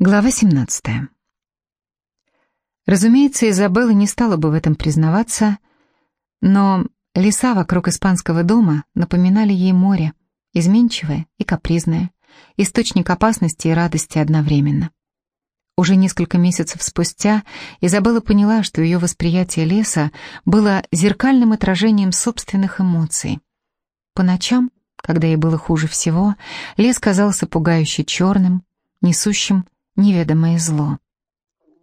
Глава 17. Разумеется, Изабелла не стала бы в этом признаваться, но леса вокруг испанского дома напоминали ей море, изменчивое и капризное, источник опасности и радости одновременно. Уже несколько месяцев спустя Изабелла поняла, что ее восприятие леса было зеркальным отражением собственных эмоций. По ночам, когда ей было хуже всего, лес казался пугающе черным, несущим неведомое зло.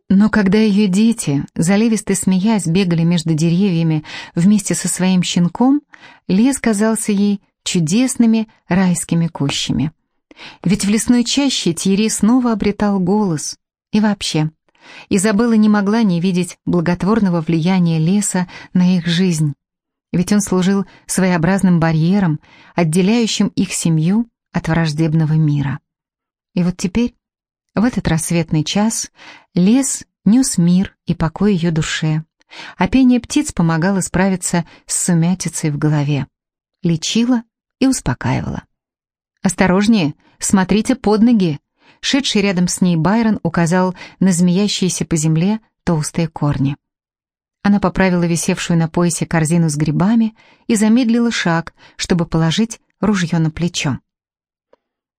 Но когда ее дети, заливисто смеясь, бегали между деревьями вместе со своим щенком, лес казался ей чудесными райскими кущами. Ведь в лесной чаще Тьерри снова обретал голос. И вообще, Изабелла не могла не видеть благотворного влияния леса на их жизнь. Ведь он служил своеобразным барьером, отделяющим их семью от враждебного мира. И вот теперь в этот рассветный час лес нес мир и покой ее душе, а пение птиц помогало справиться с сумятицей в голове, лечило и успокаивало. «Осторожнее, смотрите под ноги!» Шедший рядом с ней Байрон указал на змеящиеся по земле толстые корни. Она поправила висевшую на поясе корзину с грибами и замедлила шаг, чтобы положить ружье на плечо.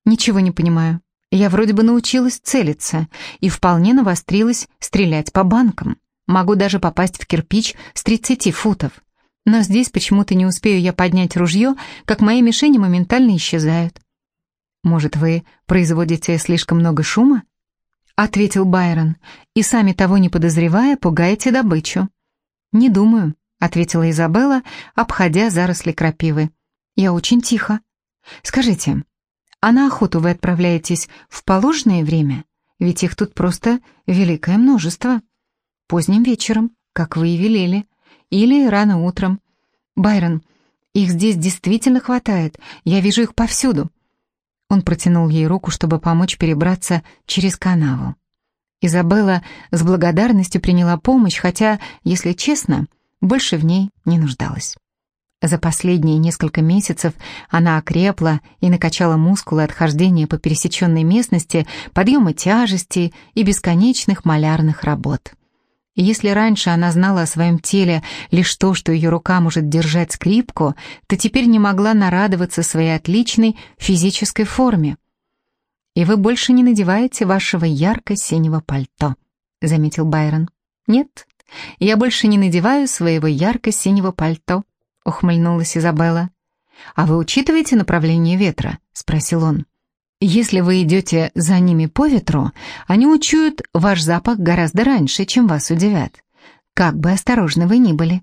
«Ничего не понимаю. Я вроде бы научилась целиться и вполне навострилась стрелять по банкам. Могу даже попасть в кирпич с 30 футов. Но здесь почему-то не успею я поднять ружье, как мои мишени моментально исчезают. «Может, вы производите слишком много шума?» — ответил Байрон, и сами того не подозревая, пугаете добычу. «Не думаю», — ответила Изабелла, обходя заросли крапивы. «Я очень тихо. Скажите, а на охоту вы отправляетесь в положенное время? Ведь их тут просто великое множество. Поздним вечером, как вы и велели, или рано утром. Байрон, их здесь действительно хватает, я вижу их повсюду. Он протянул ей руку, чтобы помочь перебраться через канаву. Изабелла с благодарностью приняла помощь, хотя, если честно, больше в ней не нуждалась. За последние несколько месяцев она окрепла и накачала мускулы от хождения по пересеченной местности, подъема тяжести и бесконечных малярных работ. Если раньше она знала о своем теле лишь то, что ее рука может держать скрипку, то теперь не могла нарадоваться своей отличной физической форме. «И вы больше не надеваете вашего ярко-синего пальто», — заметил Байрон. «Нет, я больше не надеваю своего ярко-синего пальто», ухмыльнулась Изабелла. «А вы учитываете направление ветра?» — спросил он. «Если вы идете за ними по ветру, они учуют ваш запах гораздо раньше, чем вас удивят. Как бы осторожны вы ни были».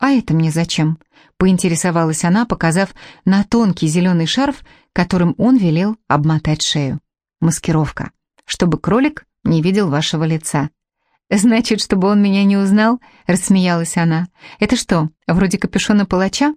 «А это мне зачем?» — поинтересовалась она, показав на тонкий зеленый шарф, которым он велел обмотать шею. «Маскировка, чтобы кролик не видел вашего лица. «Значит, чтобы он меня не узнал?» — рассмеялась она. «Это что, вроде капюшона палача?»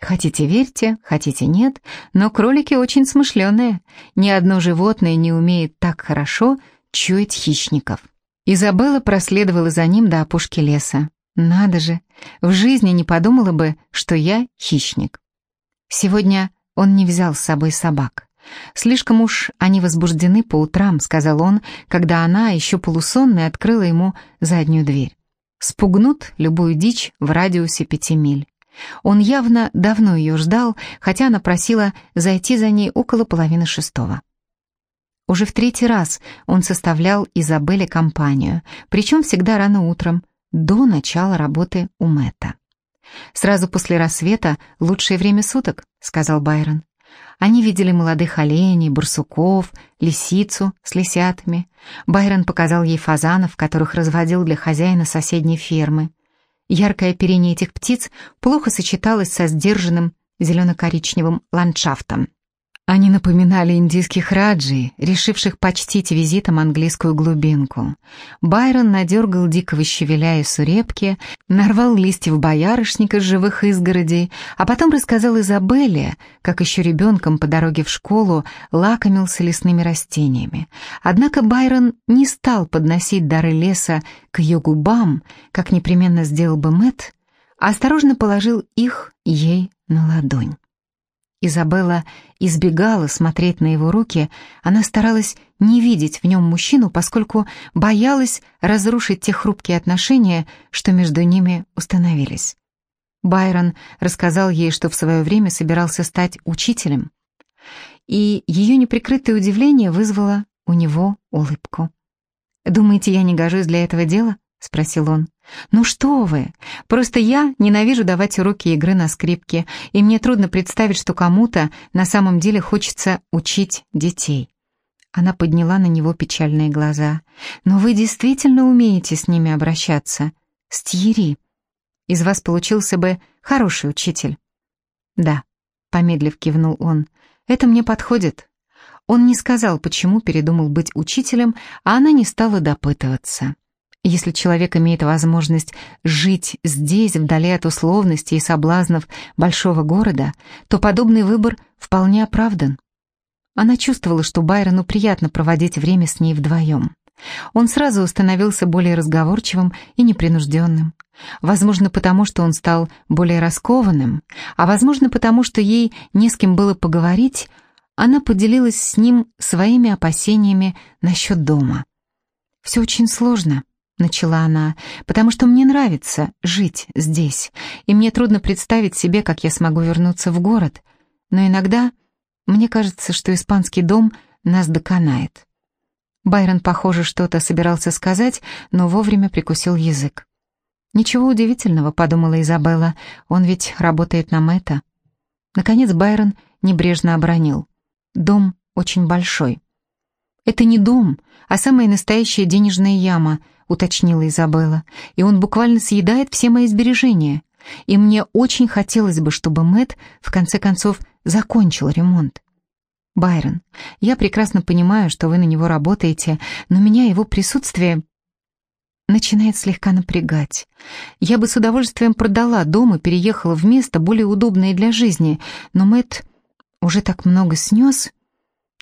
Хотите верьте, хотите нет, но кролики очень смышленые. Ни одно животное не умеет так хорошо чуять хищников. Изабелла проследовала за ним до опушки леса. Надо же, в жизни не подумала бы, что я хищник. Сегодня он не взял с собой собак. «Слишком уж они возбуждены по утрам», — сказал он, когда она, еще полусонная, открыла ему заднюю дверь. «Спугнут любую дичь в радиусе пяти миль». Он явно давно ее ждал, хотя она просила зайти за ней около половины шестого. Уже в третий раз он составлял Изабелле компанию, причем всегда рано утром, до начала работы у Мэтта. «Сразу после рассвета лучшее время суток», — сказал Байрон. Они видели молодых оленей, барсуков, лисицу с лисятами. Байрон показал ей фазанов, которых разводил для хозяина соседней фермы. Яркое оперение этих птиц плохо сочеталось со сдержанным зелено-коричневым ландшафтом. Они напоминали индийских раджи, решивших почтить визитом английскую глубинку. Байрон надергал дикого щавеля и сурепки, нарвал листьев боярышника с живых изгородей, а потом рассказал Изабелле, как еще ребенком по дороге в школу лакомился лесными растениями. Однако Байрон не стал подносить дары леса к ее губам, как непременно сделал бы Мэтт, а осторожно положил их ей на ладонь. Изабелла избегала смотреть на его руки, она старалась не видеть в нем мужчину, поскольку боялась разрушить те хрупкие отношения, что между ними установились. Байрон рассказал ей, что в свое время собирался стать учителем, и ее неприкрытое удивление вызвало у него улыбку. «Думаете, я не гожусь для этого дела?» — спросил он. «Ну что вы! Просто я ненавижу давать уроки игры на скрипке, и мне трудно представить, что кому-то на самом деле хочется учить детей». Она подняла на него печальные глаза. «Но вы действительно умеете с ними обращаться? С Тьерри. Из вас получился бы хороший учитель». «Да», — помедлив кивнул он, — «это мне подходит». Он не сказал, почему передумал быть учителем, а она не стала допытываться. Если человек имеет возможность жить здесь, вдали от условностей и соблазнов большого города, то подобный выбор вполне оправдан. Она чувствовала, что Байрону приятно проводить время с ней вдвоем. Он сразу становился более разговорчивым и непринужденным. Возможно, потому что он стал более раскованным, а возможно, потому что ей не с кем было поговорить, она поделилась с ним своими опасениями насчет дома. «Все очень сложно», — начала она, «потому что мне нравится жить здесь, и мне трудно представить себе, как я смогу вернуться в город. Но иногда мне кажется, что испанский дом нас доконает». Байрон, похоже, что-то собирался сказать, но вовремя прикусил язык. «Ничего удивительного», — подумала Изабелла, «он ведь работает на Мэтта». Наконец Байрон небрежно обронил. «Дом очень большой». «Это не дом, а самая настоящая денежная яма», — уточнила Изабелла, «и он буквально съедает все мои сбережения. И мне очень хотелось бы, чтобы Мэт в конце концов закончил ремонт. Байрон, я прекрасно понимаю, что вы на него работаете, но меня его присутствие начинает слегка напрягать. Я бы с удовольствием продала дом и переехала в место более удобное для жизни, но Мэт уже так много снес,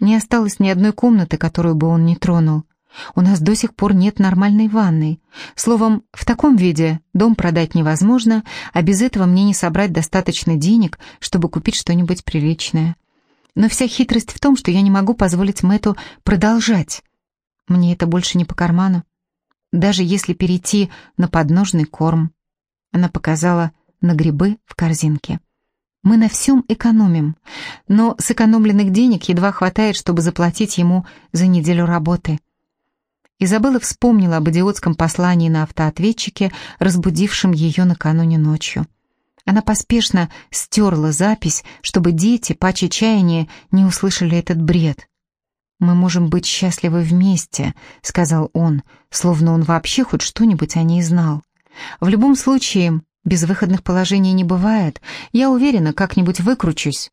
не осталось ни одной комнаты, которую бы он не тронул. У нас до сих пор нет нормальной ванной. Словом, в таком виде дом продать невозможно, а без этого мне не собрать достаточно денег, чтобы купить что-нибудь приличное. Но вся хитрость в том, что я не могу позволить Мэту продолжать. Мне это больше не по карману. Даже если перейти на подножный корм. Она показала на грибы в корзинке. Мы на всем экономим, но сэкономленных денег едва хватает, чтобы заплатить ему за неделю работы. Изабелла вспомнила об идиотском послании на автоответчике, разбудившем ее накануне ночью. Она поспешно стерла запись, чтобы дети, по чаяния, не услышали этот бред. «Мы можем быть счастливы вместе», — сказал он, словно он вообще хоть что-нибудь о ней знал. «В любом случае, Безвыходных положений не бывает. Я уверена, как-нибудь выкручусь».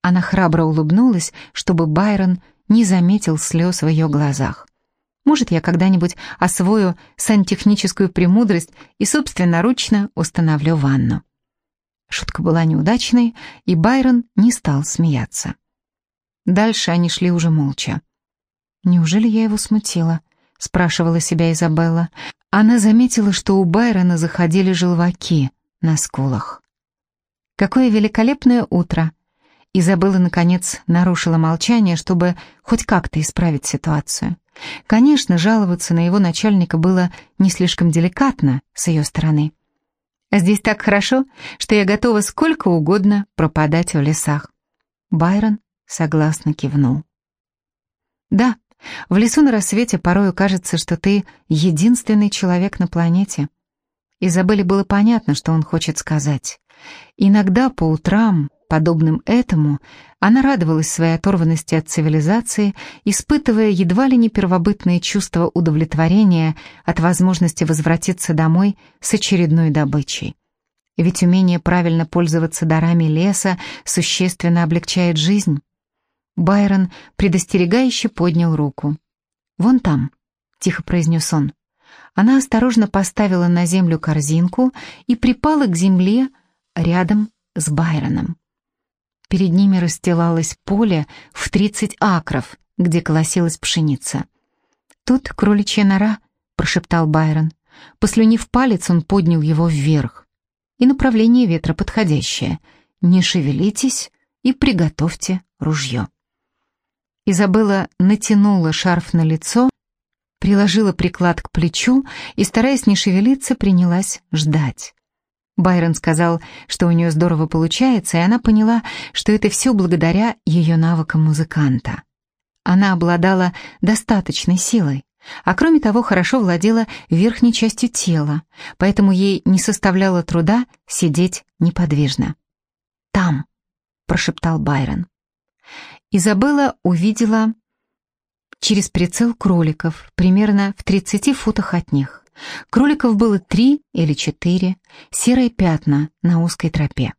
Она храбро улыбнулась, чтобы Байрон не заметил слез в ее глазах. «Может, я когда-нибудь освою сантехническую премудрость и собственноручно установлю ванну». Шутка была неудачной, и Байрон не стал смеяться. Дальше они шли уже молча. «Неужели я его смутила?» — спрашивала себя Изабелла. Она заметила, что у Байрона заходили желваки на скулах. «Какое великолепное утро!» Изабелла, наконец, нарушила молчание, чтобы хоть как-то исправить ситуацию. Конечно, жаловаться на его начальника было не слишком деликатно с ее стороны. «Здесь так хорошо, что я готова сколько угодно пропадать в лесах». Байрон согласно кивнул. «Да, в лесу на рассвете порою кажется, что ты единственный человек на планете. Изабелле было понятно, что он хочет сказать. Иногда по утрам, подобным этому, она радовалась своей оторванности от цивилизации, испытывая едва ли не первобытные чувства удовлетворения от возможности возвратиться домой с очередной добычей. Ведь умение правильно пользоваться дарами леса существенно облегчает жизнь. Байрон предостерегающе поднял руку. «Вон там», — тихо произнес он. Она осторожно поставила на землю корзинку и припала к земле рядом с Байроном. Перед ними расстилалось поле в тридцать акров, где колосилась пшеница. «Тут кроличья нора», — прошептал Байрон. Послюнив палец, он поднял его вверх. И направление ветра подходящее. «Не шевелитесь и приготовьте ружье. Изабелла натянула шарф на лицо, приложила приклад к плечу и, стараясь не шевелиться, принялась ждать. Байрон сказал, что у нее здорово получается, и она поняла, что это все благодаря ее навыкам музыканта. Она обладала достаточной силой, а кроме того хорошо владела верхней частью тела, поэтому ей не составляло труда сидеть неподвижно. «Там», — прошептал Байрон. Изабелла увидела через прицел кроликов, примерно в 30 футах от них. Кроликов было три или четыре, серые пятна на узкой тропе.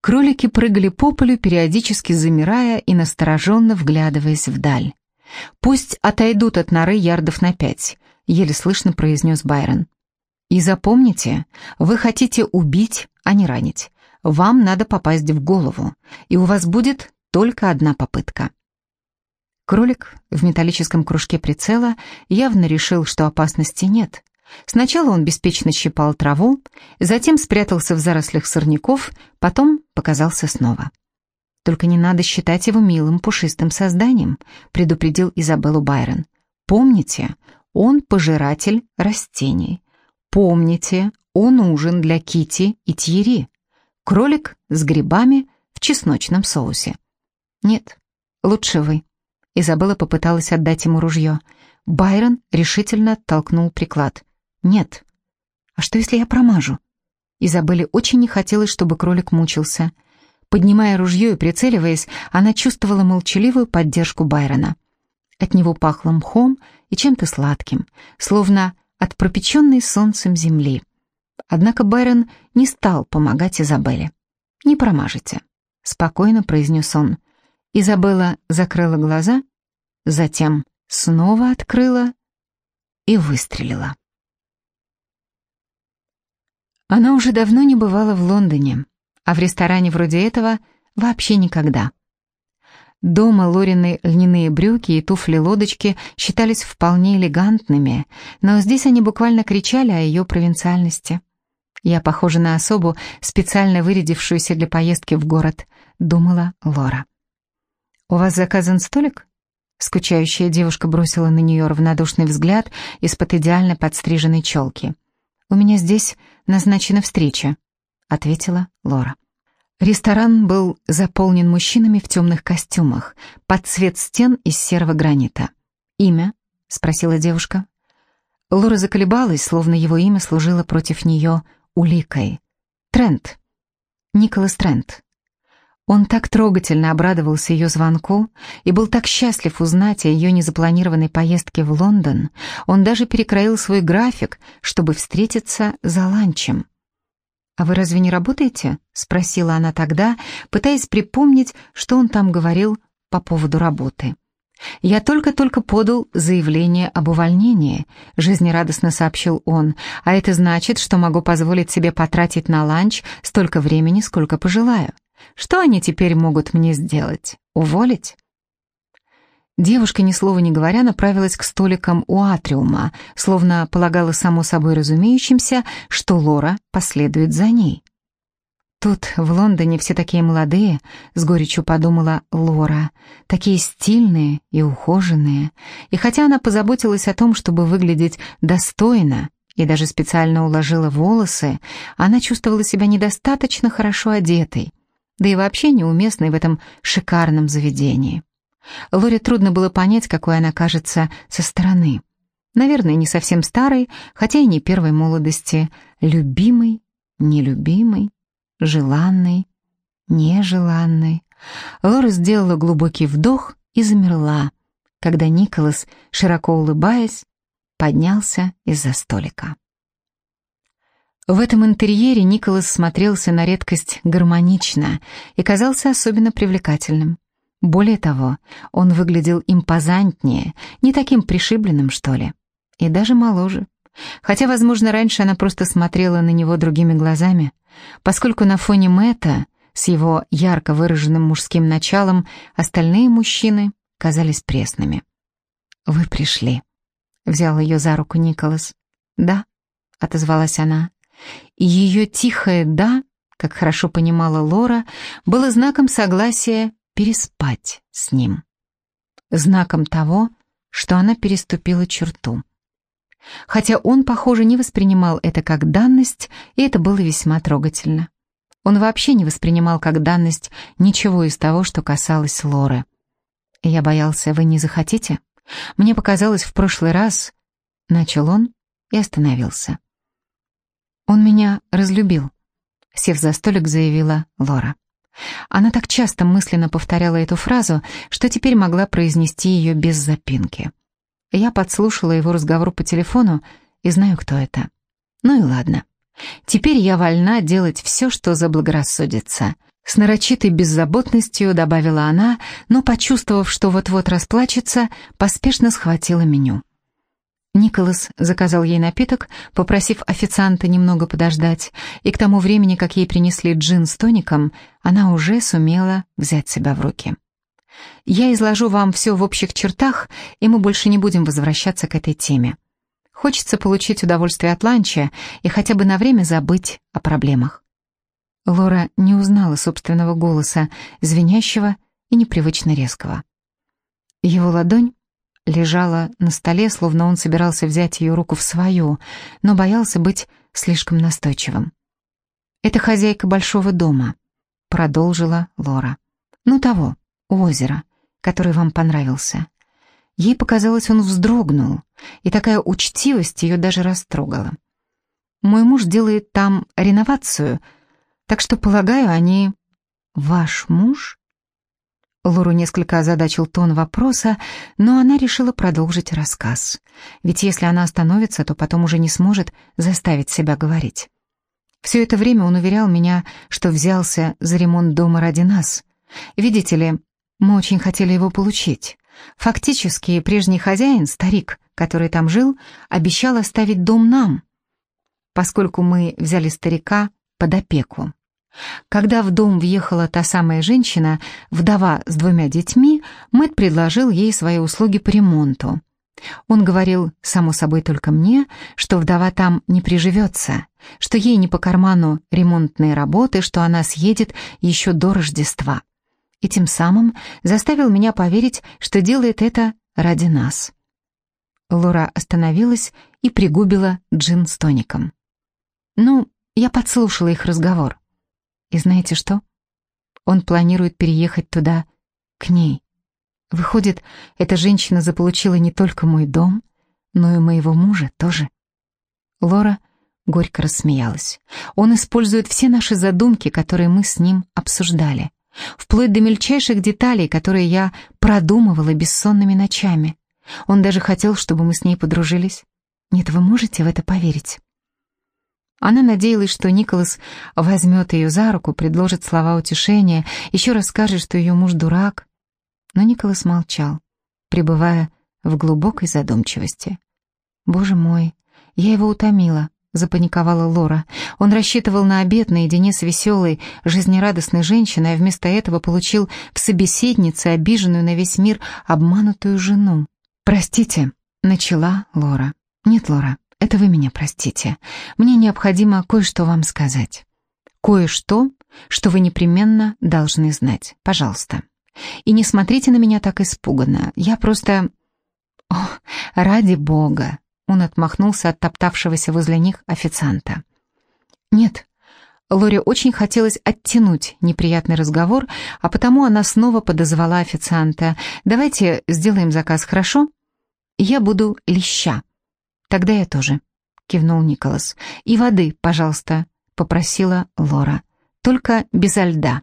Кролики прыгали по полю, периодически замирая и настороженно вглядываясь вдаль. «Пусть отойдут от норы ярдов на пять», — еле слышно произнес Байрон. «И запомните, вы хотите убить, а не ранить. Вам надо попасть в голову, и у вас будет только одна попытка». Кролик в металлическом кружке прицела явно решил, что опасности нет. Сначала он беспечно щипал траву, затем спрятался в зарослях сорняков, потом показался снова. «Только не надо считать его милым пушистым созданием», предупредил Изабеллу Байрон. «Помните, он пожиратель растений. Помните, он ужин для Кити и Тьери. Кролик с грибами в чесночном соусе. Нет, лучше вы». Изабелла попыталась отдать ему ружье. Байрон решительно оттолкнул приклад. «Нет». «А что, если я промажу?» Изабелле очень не хотелось, чтобы кролик мучился. Поднимая ружье и прицеливаясь, она чувствовала молчаливую поддержку Байрона. От него пахло мхом и чем-то сладким, словно от пропеченной солнцем земли. Однако Байрон не стал помогать Изабелле. «Не промажете», — спокойно произнес он. Изабелла закрыла глаза, затем снова открыла и выстрелила. Она уже давно не бывала в Лондоне, а в ресторане вроде этого вообще никогда. Дома Лорины льняные брюки и туфли-лодочки считались вполне элегантными, но здесь они буквально кричали о ее провинциальности. «Я похожа на особу, специально вырядившуюся для поездки в город», — думала Лора. «У вас заказан столик?» Скучающая девушка бросила на нее равнодушный взгляд из-под идеально подстриженной челки. «У меня здесь назначена встреча», — ответила Лора. Ресторан был заполнен мужчинами в темных костюмах, под цвет стен из серого гранита. «Имя?» — спросила девушка. Лора заколебалась, словно его имя служило против нее уликой. «Трент. Николас Трент. Он так трогательно обрадовался ее звонку и был так счастлив узнать о ее незапланированной поездке в Лондон, он даже перекроил свой график, чтобы встретиться за ланчем. «А вы разве не работаете?» — спросила она тогда, пытаясь припомнить, что он там говорил по поводу работы. «Я только-только подал заявление об увольнении», — жизнерадостно сообщил он, «а это значит, что могу позволить себе потратить на ланч столько времени, сколько пожелаю. Что они теперь могут мне сделать? Уволить? Девушка, ни слова не говоря, направилась к столикам у атриума, словно полагала само собой разумеющимся, что Лора последует за ней. «Тут, в Лондоне, все такие молодые», — с горечью подумала Лора, «такие стильные и ухоженные». И хотя она позаботилась о том, чтобы выглядеть достойно, и даже специально уложила волосы, она чувствовала себя недостаточно хорошо одетой да и вообще неуместной в этом шикарном заведении. Лоре трудно было понять, какой она кажется со стороны. Наверное, не совсем старой, хотя и не первой молодости, любимой, нелюбимой, желанной, нежеланной. Лора сделала глубокий вдох и замерла, когда Николас, широко улыбаясь, поднялся из-за столика. В этом интерьере Николас смотрелся на редкость гармонично и казался особенно привлекательным. Более того, он выглядел импозантнее, не таким пришибленным, что ли, и даже моложе. Хотя, возможно, раньше она просто смотрела на него другими глазами, поскольку на фоне Мэтта с его ярко выраженным мужским началом остальные мужчины казались пресными. «Вы пришли», — взял ее за руку Николас. «Да», — отозвалась она, и ее тихое «да» как хорошо понимала Лора, было знаком согласия переспать с ним. Знаком того, что она переступила черту. Хотя он, похоже, не воспринимал это как данность, и это было весьма трогательно. Он вообще не воспринимал как данность ничего из того, что касалось Лоры. «Я боялся, вы не захотите? Мне показалось в прошлый раз...» Начал он и остановился. «Он меня разлюбил», — сев за столик, заявила Лора. Она так часто мысленно повторяла эту фразу, что теперь могла произнести ее без запинки. Я подслушала его разговор по телефону и знаю, кто это. Ну и ладно. Теперь я вольна делать все, что заблагорассудится. С нарочитой беззаботностью добавила она, но, почувствовав, что вот-вот расплачется, поспешно схватила меню. Николас заказал ей напиток, попросив официанта немного подождать, и к тому времени, как ей принесли джин с тоником, она уже сумела взять себя в руки. Я изложу вам все в общих чертах, и мы больше не будем возвращаться к этой теме. Хочется получить удовольствие от ланча и хотя бы на время забыть о проблемах. Лора не узнала собственного голоса, звенящего и непривычно резкого. Его ладонь лежала на столе, словно он собирался взять ее руку в свою, но боялся быть слишком настойчивым. «Это хозяйка большого дома», — продолжила Лора. «Ну того, у озера, который вам понравился». Ей показалось, он вздрогнул, и такая учтивость ее даже растрогала. «Мой муж делает там реновацию, так что, полагаю, они...» «Ваш муж?» Лору несколько озадачил тон вопроса, но она решила продолжить рассказ. Ведь если она остановится, то потом уже не сможет заставить себя говорить. Все это время он уверял меня, что взялся за ремонт дома ради нас. Видите ли, мы очень хотели его получить. Фактически, прежний хозяин, старик, который там жил, обещал оставить дом нам, поскольку мы взяли старика под опеку. Когда в дом въехала та самая женщина, вдова с двумя детьми, Мэтт предложил ей свои услуги по ремонту. Он говорил, само собой только мне, что вдова там не приживется, что ей не по карману ремонтные работы, что она съедет еще до Рождества. И тем самым заставил меня поверить, что делает это ради нас. Лора остановилась и пригубила джин с тоником. Ну, я подслушала их разговор. И знаете что? Он планирует переехать туда, к ней. Выходит, эта женщина заполучила не только мой дом, но и моего мужа тоже. Лора горько рассмеялась. Он использует все наши задумки, которые мы с ним обсуждали, вплоть до мельчайших деталей, которые я продумывала бессонными ночами. Он даже хотел, чтобы мы с ней подружились. Нет, вы можете в это поверить? Она надеялась, что Николас возьмет ее за руку, предложит слова утешения, еще раз скажет, что ее муж дурак. Но Николас молчал, пребывая в глубокой задумчивости. «Боже мой, я его утомила», — запаниковала Лора. Он рассчитывал на обед наедине с веселой, жизнерадостной женщиной, а вместо этого получил в собеседнице обиженную на весь мир обманутую жену. «Простите», — начала Лора. «Нет, Лора, это вы меня простите. Мне необходимо кое-что вам сказать. Кое-что, что вы непременно должны знать. Пожалуйста. И не смотрите на меня так испуганно. Я просто... О, ради бога!» Он отмахнулся от топтавшегося возле них официанта. «Нет». Лоре очень хотелось оттянуть неприятный разговор, а потому она снова подозвала официанта. «Давайте сделаем заказ, хорошо? Я буду леща». «Тогда я тоже», — кивнул Николас. «И воды, пожалуйста», — попросила Лора. «Только безо льда».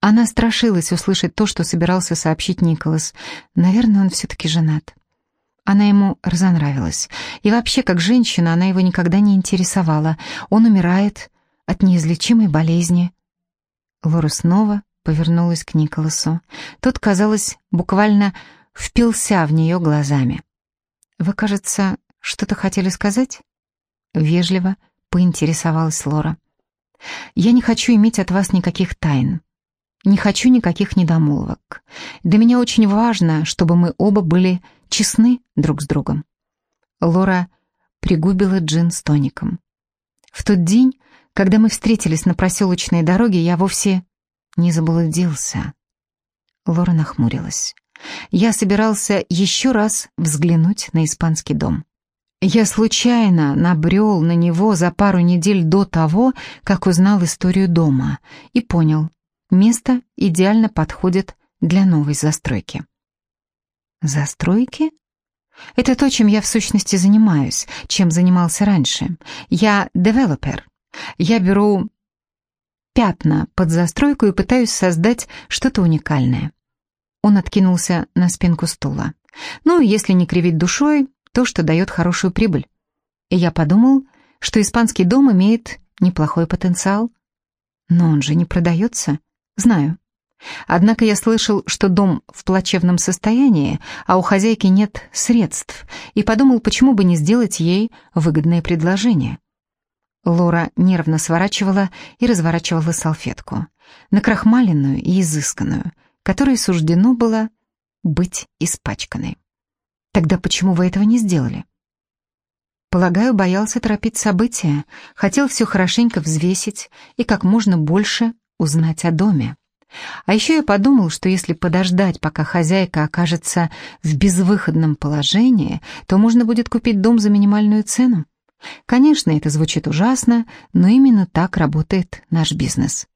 Она страшилась услышать то, что собирался сообщить Николас. Наверное, он все-таки женат. Она ему разонравилась. И вообще, как женщина, она его никогда не интересовала. Он умирает от неизлечимой болезни. Лора снова повернулась к Николасу. Тот, казалось, буквально впился в нее глазами. «Вы, кажется, что-то хотели сказать?» Вежливо поинтересовалась Лора. «Я не хочу иметь от вас никаких тайн. Не хочу никаких недомолвок. Для меня очень важно, чтобы мы оба были честны друг с другом». Лора пригубила джин с тоником. В тот день, Когда мы встретились на проселочной дороге, я вовсе не заблудился. Лора нахмурилась. Я собирался еще раз взглянуть на испанский дом. Я случайно набрел на него за пару недель до того, как узнал историю дома, и понял, место идеально подходит для новой застройки. Застройки? Это то, чем я в сущности занимаюсь, чем занимался раньше. Я девелопер. Я беру пятна под застройку и пытаюсь создать что-то уникальное. Он откинулся на спинку стула. Ну, если не кривить душой, то, что дает хорошую прибыль. И я подумал, что испанский дом имеет неплохой потенциал. Но он же не продается. Знаю. Однако я слышал, что дом в плачевном состоянии, а у хозяйки нет средств, и подумал, почему бы не сделать ей выгодное предложение. Лора нервно сворачивала и разворачивала салфетку, накрахмаленную и изысканную, которой суждено было быть испачканной. Тогда почему вы этого не сделали? Полагаю, боялся торопить события, хотел все хорошенько взвесить и как можно больше узнать о доме. А еще я подумал, что если подождать, пока хозяйка окажется в безвыходном положении, то можно будет купить дом за минимальную цену. Конечно, это звучит ужасно, но именно так работает наш бизнес.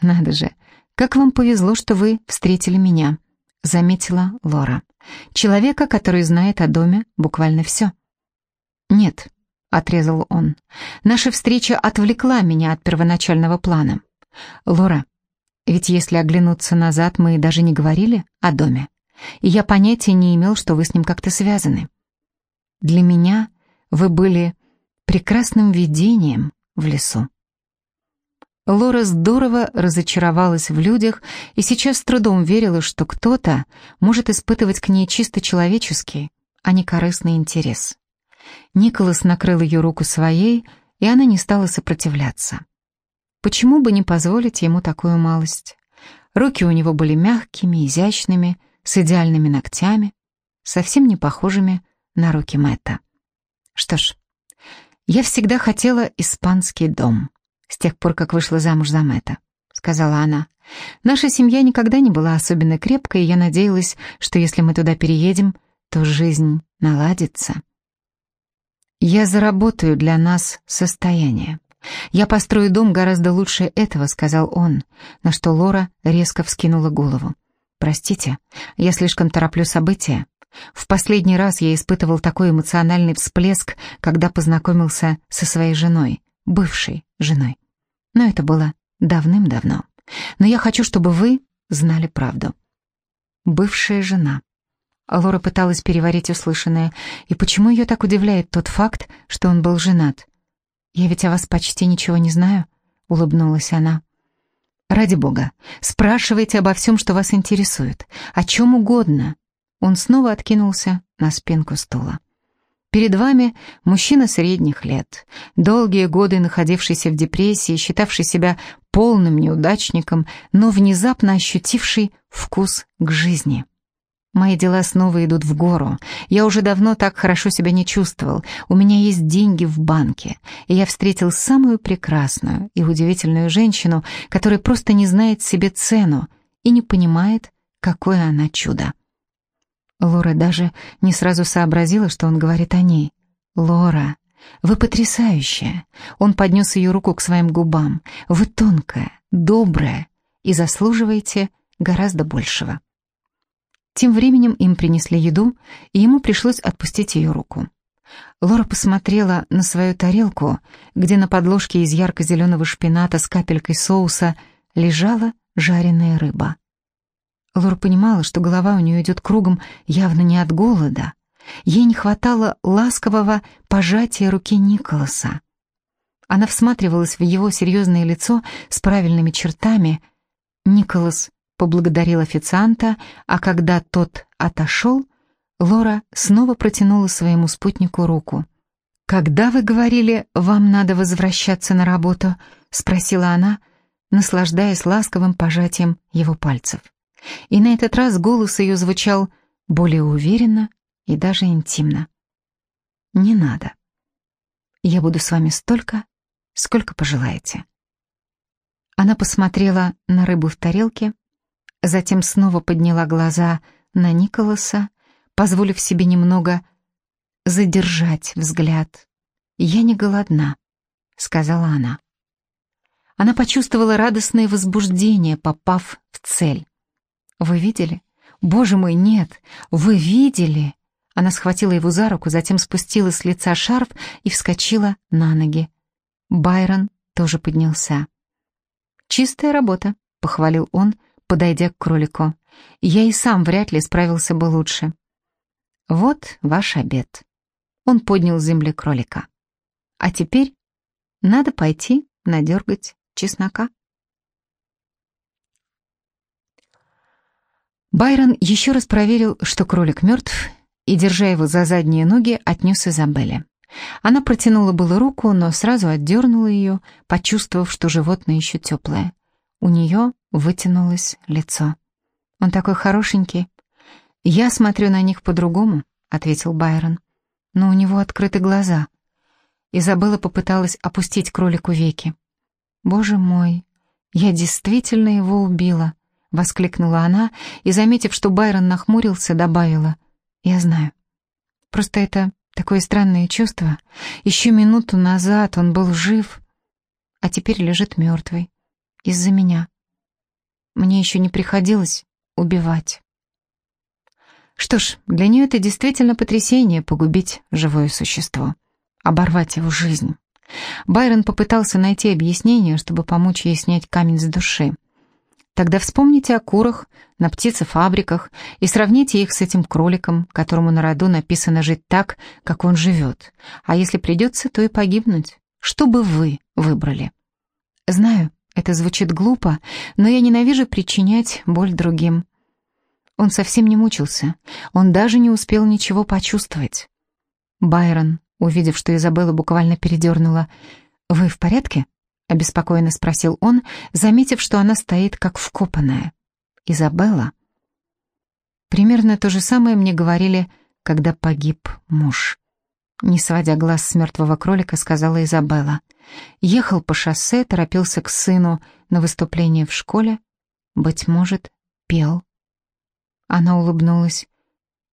Надо же, как вам повезло, что вы встретили меня, заметила Лора. Человека, который знает о доме буквально все. Нет, отрезал он. Наша встреча отвлекла меня от первоначального плана. Лора, ведь если оглянуться назад, мы даже не говорили о доме. И я понятия не имел, что вы с ним как-то связаны. Для меня вы были прекрасным видением в лесу. Лора здорово разочаровалась в людях и сейчас с трудом верила, что кто-то может испытывать к ней чисто человеческий, а не корыстный интерес. Николас накрыл ее руку своей, и она не стала сопротивляться. Почему бы не позволить ему такую малость? Руки у него были мягкими, изящными, с идеальными ногтями, совсем не похожими на руки Мэтта. Что ж, я всегда хотела испанский дом, с тех пор, как вышла замуж за Мэтта, сказала она. Наша семья никогда не была особенно крепкой, и я надеялась, что если мы туда переедем, то жизнь наладится. Я заработаю для нас состояние. «Я построю дом гораздо лучше этого», — сказал он, на что Лора резко вскинула голову. «Простите, я слишком тороплю события. В последний раз я испытывал такой эмоциональный всплеск, когда познакомился со своей женой, бывшей женой. Но это было давным-давно. Но я хочу, чтобы вы знали правду. Бывшая жена». Лора пыталась переварить услышанное, и почему ее так удивляет тот факт, что он был женат? «Я ведь о вас почти ничего не знаю», — улыбнулась она. «Ради бога, спрашивайте обо всем, что вас интересует, о чем угодно». Он снова откинулся на спинку стула. Перед вами мужчина средних лет, долгие годы находившийся в депрессии, считавший себя полным неудачником, но внезапно ощутивший вкус к жизни. Мои дела снова идут в гору. Я уже давно так хорошо себя не чувствовал. У меня есть деньги в банке. И я встретил самую прекрасную и удивительную женщину, которая просто не знает себе цену и не понимает, какое она чудо. Лора даже не сразу сообразила, что он говорит о ней. «Лора, вы потрясающая!» Он поднес ее руку к своим губам. «Вы тонкая, добрая и заслуживаете гораздо большего». Тем временем им принесли еду, и ему пришлось отпустить ее руку. Лора посмотрела на свою тарелку, где на подложке из ярко-зеленого шпината с капелькой соуса лежала жареная рыба. Лора понимала, что голова у нее идет кругом явно не от голода. Ей не хватало ласкового пожатия руки Николаса. Она всматривалась в его серьезное лицо с правильными чертами. Николас поблагодарил официанта, а когда тот отошел, Лора снова протянула своему спутнику руку. «Когда вы говорили, вам надо возвращаться на работу?» — спросила она, наслаждаясь ласковым пожатием его пальцев. И на этот раз голос ее звучал более уверенно и даже интимно. «Не надо. Я буду с вами столько, Сколько пожелаете. Она посмотрела на рыбу в тарелке, затем снова подняла глаза на Николаса, позволив себе немного задержать взгляд. «Я не голодна», — сказала она. Она почувствовала радостное возбуждение, попав в цель. «Вы видели? Боже мой, нет! Вы видели?» Она схватила его за руку, затем спустила с лица шарф и вскочила на ноги. Байрон тоже поднялся. «Чистая работа», — похвалил он, подойдя к кролику. «Я и сам вряд ли справился бы лучше». «Вот ваш обед». Он поднял с земли кролика. «А теперь надо пойти надергать чеснока». Байрон еще раз проверил, что кролик мертв, и, держа его за задние ноги, отнес Изабелле. Она протянула было руку, но сразу отдернула ее, почувствовав, что животное еще теплое. У нее вытянулось лицо. «Он такой хорошенький». «Я смотрю на них по-другому», — ответил Байрон. «Но у него открыты глаза». Изабелла попыталась опустить кролику веки. «Боже мой, я действительно его убила», — воскликнула она и, заметив, что Байрон нахмурился, добавила. «Я знаю. Просто это Такое странное чувство. Еще минуту назад он был жив, а теперь лежит мертвый. Из-за меня. Мне еще не приходилось убивать. Что ж, для нее это действительно потрясение погубить живое существо, оборвать его жизнь. Байрон попытался найти объяснение, чтобы помочь ей снять камень с души. Тогда вспомните о курах на птицефабриках и сравните их с этим кроликом, которому на роду написано жить так, как он живет. А если придется, то и погибнуть. Что бы вы выбрали? Знаю, это звучит глупо, но я ненавижу причинять боль другим. Он совсем не мучился, он даже не успел ничего почувствовать. Байрон, увидев, что Изабелла буквально передернула, «Вы в порядке?» Обеспокоенно спросил он, заметив, что она стоит как вкопанная. Изабелла. Примерно то же самое мне говорили, когда погиб муж. Не сводя глаз с мертвого кролика, сказала Изабелла. Ехал по шоссе, торопился к сыну на выступление в школе. Быть может, пел. Она улыбнулась.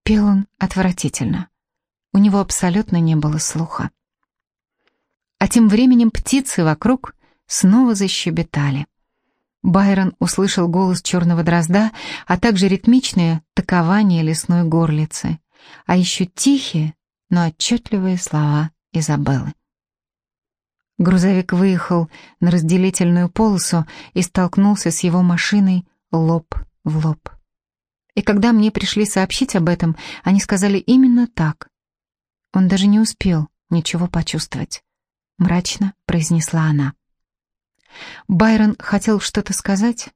Пел он отвратительно. У него абсолютно не было слуха. А тем временем птицы вокруг снова защебетали. Байрон услышал голос черного дрозда, а также ритмичное такование лесной горлицы, а еще тихие, но отчетливые слова Изабеллы. Грузовик выехал на разделительную полосу и столкнулся с его машиной лоб в лоб. И когда мне пришли сообщить об этом, они сказали именно так. Он даже не успел ничего почувствовать. Мрачно произнесла она. Байрон хотел что-то сказать,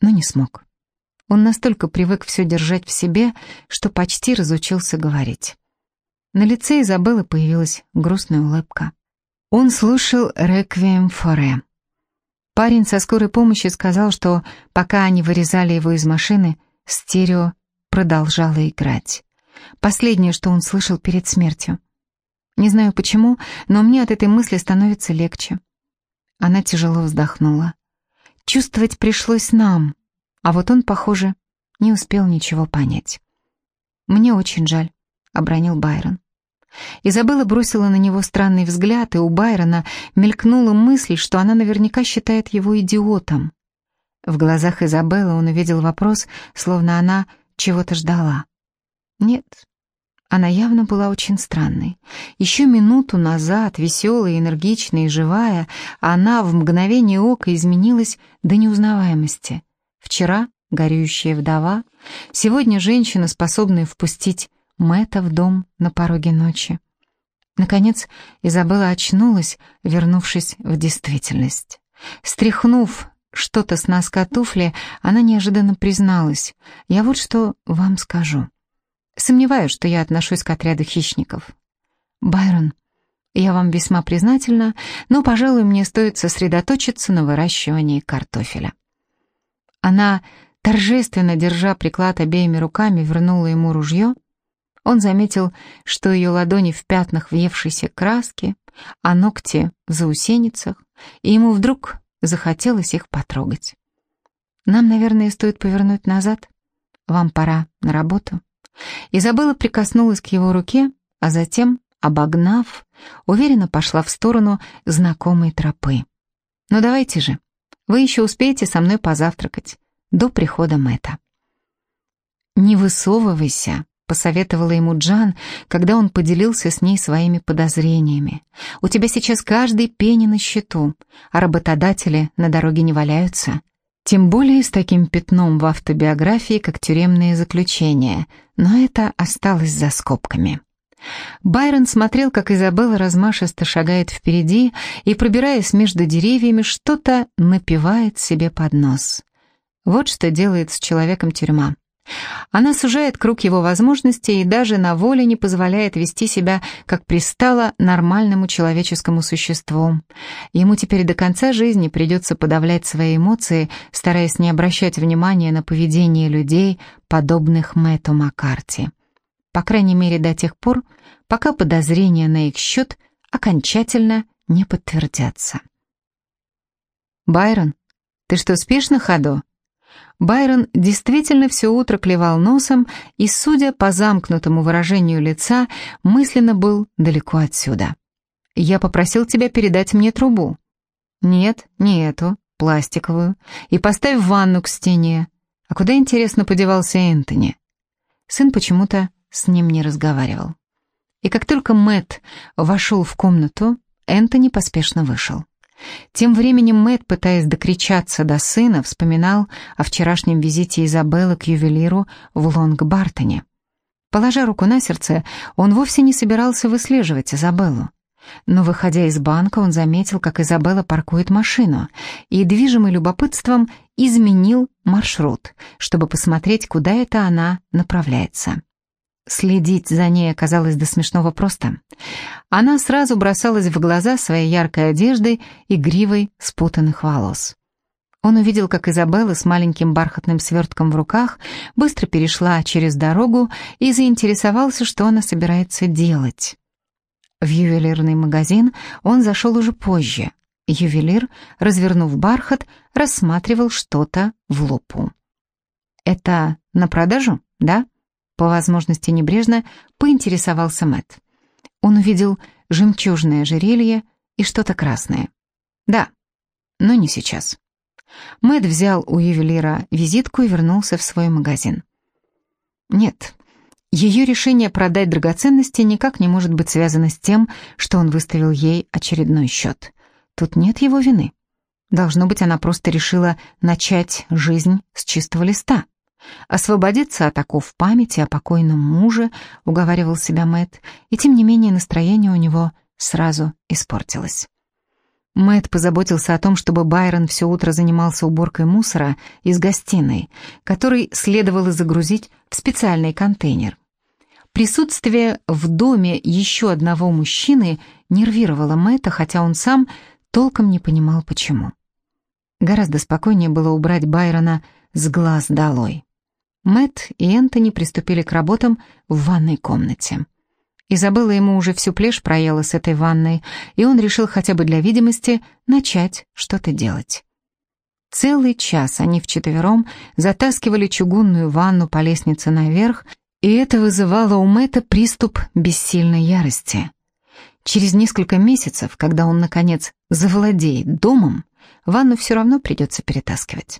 но не смог. Он настолько привык все держать в себе, что почти разучился говорить. На лице Изабеллы появилась грустная улыбка. Он слушал «Реквием Форе». Парень со скорой помощи сказал, что пока они вырезали его из машины, стерео продолжало играть. Последнее, что он слышал перед смертью. Не знаю почему, но мне от этой мысли становится легче. Она тяжело вздохнула. Чувствовать пришлось нам, а вот он, похоже, не успел ничего понять. «Мне очень жаль», — обронил Байрон. Изабелла бросила на него странный взгляд, и у Байрона мелькнула мысль, что она наверняка считает его идиотом. В глазах Изабеллы он увидел вопрос, словно она чего-то ждала. Нет, она явно была очень странной. Еще минуту назад, веселая, энергичная и живая, она в мгновение ока изменилась до неузнаваемости. Вчера горюющая вдова, сегодня женщина, способная впустить Мэтта в дом на пороге ночи. Наконец, Изабелла очнулась, вернувшись в действительность. Стряхнув что-то с носка туфли, она неожиданно призналась. «Я вот что вам скажу». Сомневаюсь, что я отношусь к отряду хищников. Байрон, я вам весьма признательна, но, пожалуй, мне стоит сосредоточиться на выращивании картофеля. Она, торжественно держа приклад обеими руками, вернула ему ружье. Он заметил, что ее ладони в пятнах въевшейся краски, а ногти в заусеницах, и ему вдруг захотелось их потрогать. «Нам, наверное, стоит повернуть назад. Вам пора на работу». Изабелла прикоснулась к его руке, а затем, обогнав, уверенно пошла в сторону знакомой тропы. «Ну давайте же, вы еще успеете со мной позавтракать до прихода Мэтта». «Не высовывайся», — посоветовала ему Джан, когда он поделился с ней своими подозрениями. «У тебя сейчас каждый пенни на счету, а работодатели на дороге не валяются. Тем более с таким пятном в автобиографии, как тюремные заключения, но это осталось за скобками». Байрон смотрел, как Изабелла размашисто шагает впереди и, пробираясь между деревьями, что-то напевает себе под нос. Вот что делает с человеком тюрьма. Она сужает круг его возможностей и даже на воле не позволяет вести себя, как пристало нормальному человеческому существу. Ему теперь до конца жизни придется подавлять свои эмоции, стараясь не обращать внимания на поведение людей, подобных Мэтту Маккарти. По крайней мере, до тех пор, пока подозрения на их счет окончательно не подтвердятся. «Байрон, ты что, спишь на ходу?» Байрон действительно все утро клевал носом и, судя по замкнутому выражению лица, мысленно был далеко отсюда. «Я попросил тебя передать мне трубу». «Нет, не эту, пластиковую. И поставь ванну к стене. А куда, интересно, подевался Энтони?» Сын почему-то с ним не разговаривал. И как только Мэт вошел в комнату, Энтони поспешно вышел. Тем временем Мэт, пытаясь докричаться до сына, вспоминал о вчерашнем визите Изабеллы к ювелиру в Лонг-Бартоне. Положа руку на сердце, он вовсе не собирался выслеживать Изабеллу. Но, выходя из банка, он заметил, как Изабелла паркует машину, и, движимый любопытством, изменил маршрут, чтобы посмотреть, куда это она направляется. Следить за ней оказалось до смешного просто. Она сразу бросалась в глаза своей яркой одеждой и гривой спутанных волос. Он увидел, как Изабелла с маленьким бархатным свертком в руках быстро перешла через дорогу и заинтересовался, что она собирается делать. В ювелирный магазин он зашел уже позже. Ювелир, развернув бархат, рассматривал что-то в лупу. «Это на продажу, да?» По возможности небрежно поинтересовался Мэт. Он увидел жемчужное ожерелье и что-то красное. Да, но не сейчас. Мэт взял у ювелира визитку и вернулся в свой магазин. Нет, ее решение продать драгоценности никак не может быть связано с тем, что он выставил ей очередной счет. Тут нет его вины. Должно быть, она просто решила начать жизнь с чистого листа. Освободиться от оков памяти о покойном муже, уговаривал себя Мэт, и тем не менее настроение у него сразу испортилось. Мэт позаботился о том, чтобы Байрон все утро занимался уборкой мусора из гостиной, который следовало загрузить в специальный контейнер. Присутствие в доме еще одного мужчины нервировало Мэтта, хотя он сам толком не понимал, почему. Гораздо спокойнее было убрать Байрона с глаз долой. Мэт и Энтони приступили к работам в ванной комнате. Изабелла ему уже всю плешь проела с этой ванной, и он решил хотя бы для видимости начать что-то делать. Целый час они вчетвером затаскивали чугунную ванну по лестнице наверх, и это вызывало у Мэтта приступ бессильной ярости. Через несколько месяцев, когда он, наконец, завладеет домом, ванну все равно придется перетаскивать.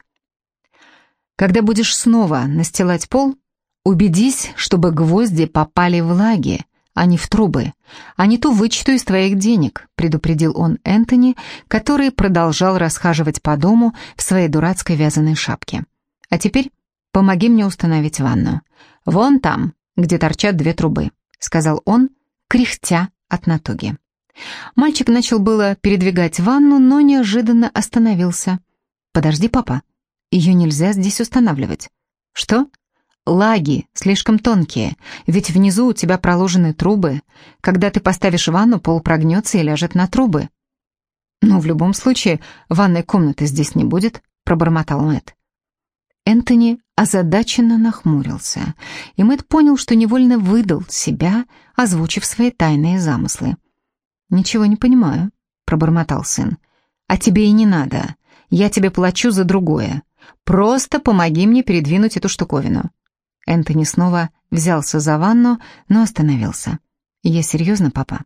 Когда будешь снова настилать пол, убедись, чтобы гвозди попали в лаги, а не в трубы, а не то вычту из твоих денег», предупредил он Энтони, который продолжал расхаживать по дому в своей дурацкой вязаной шапке. «А теперь помоги мне установить ванну. Вон там, где торчат две трубы», сказал он, кряхтя от натуги. Мальчик начал было передвигать ванну, но неожиданно остановился. «Подожди, папа», ее нельзя здесь устанавливать. Что? Лаги слишком тонкие, ведь внизу у тебя проложены трубы. Когда ты поставишь ванну, пол прогнется и ляжет на трубы. «Ну, в любом случае, ванной комнаты здесь не будет», — пробормотал Мэтт. Энтони озадаченно нахмурился, и Мэтт понял, что невольно выдал себя, озвучив свои тайные замыслы. «Ничего не понимаю», — пробормотал сын. А тебе и не надо. Я тебе плачу за другое. Просто помоги мне передвинуть эту штуковину». Энтони снова взялся за ванну, но остановился. «Я серьезно, папа?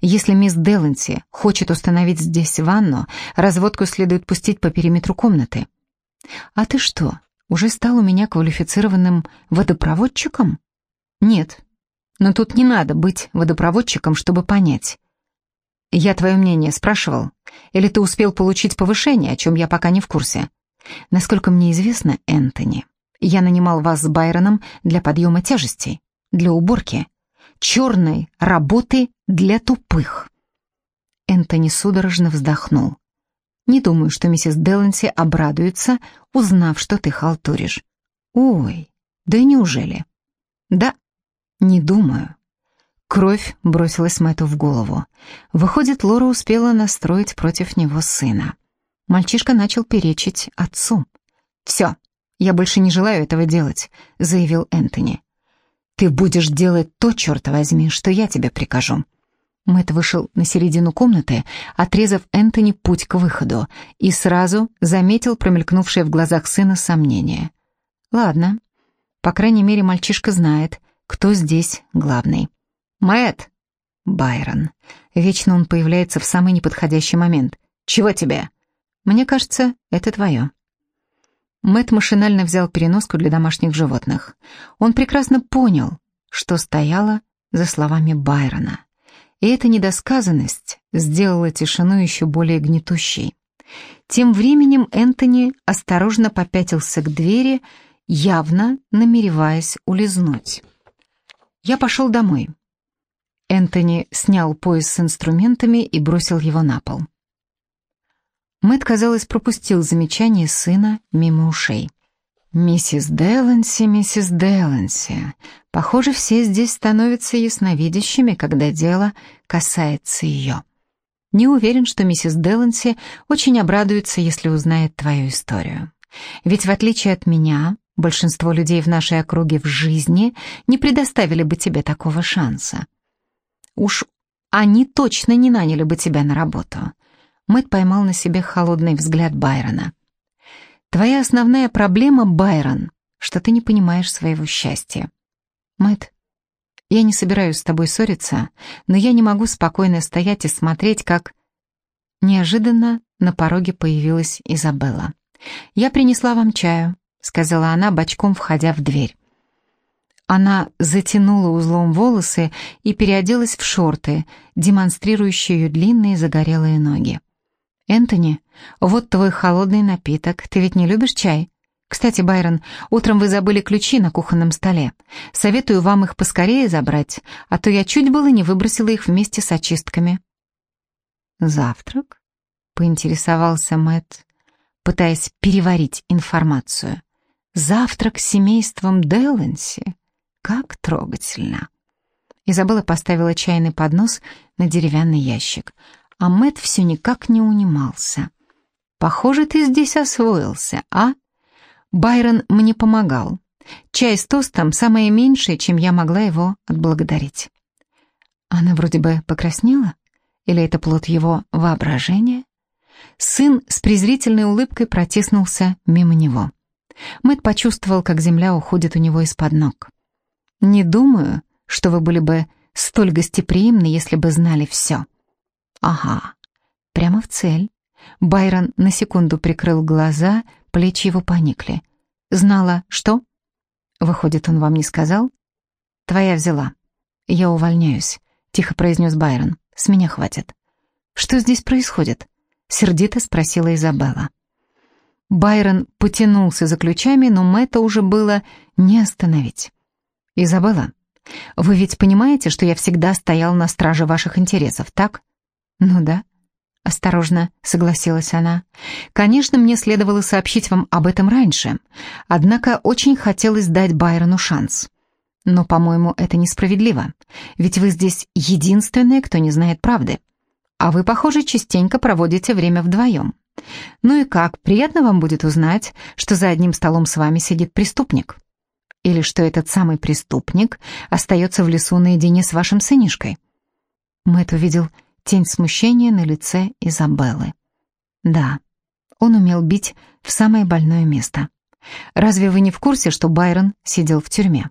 Если мисс Деланси хочет установить здесь ванну, разводку следует пустить по периметру комнаты». «А ты что, уже стал у меня квалифицированным водопроводчиком?» «Нет, но тут не надо быть водопроводчиком, чтобы понять. Я твое мнение спрашивал? Или ты успел получить повышение, о чем я пока не в курсе? Насколько мне известно, Энтони, я нанимал вас с Байроном для подъема тяжестей, для уборки, черной работы для тупых. Энтони судорожно вздохнул. Не думаю, что миссис Деланси обрадуется, узнав, что ты халтуришь. Ой, да неужели? Да, не думаю. Кровь бросилась Мэтту в голову. Выходит, Лора успела настроить против него сына. Мальчишка начал перечить отцу. «Все, я больше не желаю этого делать», — заявил Энтони. «Ты будешь делать то, черт возьми, что я тебе прикажу». Мэтт вышел на середину комнаты, отрезав Энтони путь к выходу, и сразу заметил промелькнувшее в глазах сына сомнение. «Ладно, по крайней мере, мальчишка знает, кто здесь главный». Мэт, Байрон. Вечно он появляется в самый неподходящий момент. Чего тебе? Мне кажется, это твое. Мэт машинально взял переноску для домашних животных. Он прекрасно понял, что стояло за словами Байрона. И эта недосказанность сделала тишину еще более гнетущей. Тем временем Энтони осторожно попятился к двери, явно намереваясь улизнуть. «Я пошел домой», Энтони снял пояс с инструментами и бросил его на пол. Мэтт, казалось, пропустил замечание сына мимо ушей. «Миссис Деланси, миссис Деланси, похоже, все здесь становятся ясновидящими, когда дело касается ее. Не уверен, что миссис Деланси очень обрадуется, если узнает твою историю. Ведь в отличие от меня, большинство людей в нашей округе в жизни не предоставили бы тебе такого шанса. Уж они точно не наняли бы тебя на работу. Мэтт поймал на себе холодный взгляд Байрона. Твоя основная проблема, Байрон, что ты не понимаешь своего счастья. Мэтт, я не собираюсь с тобой ссориться, но я не могу спокойно стоять и смотреть, как... Неожиданно на пороге появилась Изабелла. «Я принесла вам чаю», — сказала она, бочком входя в дверь. Она затянула узлом волосы и переоделась в шорты, демонстрирующие ее длинные загорелые ноги. «Энтони, вот твой холодный напиток. Ты ведь не любишь чай? Кстати, Байрон, утром вы забыли ключи на кухонном столе. Советую вам их поскорее забрать, а то я чуть было не выбросила их вместе с очистками». «Завтрак?» — поинтересовался Мэтт, пытаясь переварить информацию. «Завтрак с семейством Деланси?» Как трогательно. Изабелла поставила чайный поднос на деревянный ящик, а Мэт все никак не унимался. «Похоже, ты здесь освоился, а? Байрон мне помогал. Чай с тостом самое меньшее, чем я могла его отблагодарить». Она вроде бы покраснела? Или это плод его воображения? Сын с презрительной улыбкой протиснулся мимо него. Мэт почувствовал, как земля уходит у него из-под ног. Не думаю, что вы были бы столь гостеприимны, если бы знали все. Ага, прямо в цель. Байрон на секунду прикрыл глаза, плечи его поникли. Знала, что? Выходит, он вам не сказал? Твоя взяла. Я увольняюсь, тихо произнес Байрон. С меня хватит. Что здесь происходит? Сердито спросила Изабелла. Байрон потянулся за ключами, но Мэтта уже было не остановить. «Изабелла, вы ведь понимаете, что я всегда стоял на страже ваших интересов, так?» «Ну да», — осторожно согласилась она. «Конечно, мне следовало сообщить вам об этом раньше, однако очень хотелось дать Байрону шанс. Но, по-моему, это несправедливо, ведь вы здесь единственные, кто не знает правды. А вы, похоже, частенько проводите время вдвоем. Ну и как, приятно вам будет узнать, что за одним столом с вами сидит преступник?» Или что этот самый преступник остается в лесу наедине с вашим сынишкой?» Мэтт увидел тень смущения на лице Изабеллы. Да, он умел бить в самое больное место. Разве вы не в курсе, что Байрон сидел в тюрьме?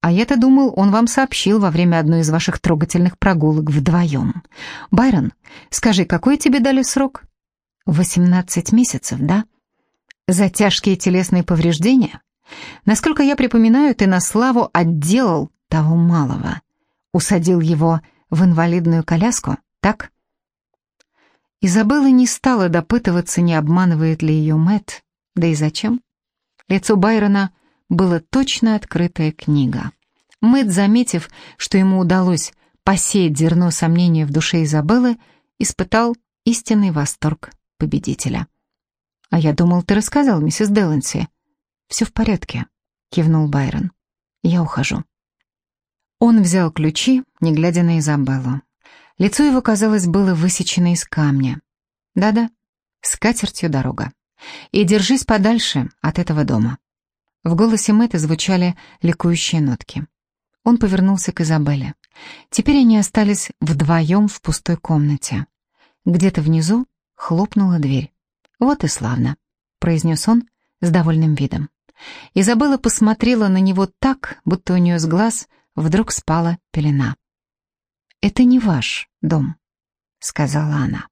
А я-то думал, он вам сообщил во время одной из ваших трогательных прогулок вдвоем. Байрон, скажи, какой тебе дали срок? Восемнадцать месяцев, да? За тяжкие телесные повреждения? Насколько я припоминаю, ты на славу отделал того малого. Усадил его в инвалидную коляску, так? Изабелла не стала допытываться, не обманывает ли ее Мэт, да и зачем. Лицо Байрона было точно открытая книга. Мэт, заметив, что ему удалось посеять зерно сомнения в душе Изабеллы, испытал истинный восторг победителя. «А я думал, ты рассказал, миссис Деланси». «Все в порядке», — кивнул Байрон. «Я ухожу». Он взял ключи, не глядя на Изабеллу. Лицо его, казалось, было высечено из камня. «Да-да, с катертью дорога. И держись подальше от этого дома». В голосе Мэтта звучали ликующие нотки. Он повернулся к Изабелле. Теперь они остались вдвоем в пустой комнате. Где-то внизу хлопнула дверь. «Вот и славно», — произнес он с довольным видом. Изабелла посмотрела на него так, будто у нее с глаз вдруг спала пелена. «Это не ваш дом», — сказала она.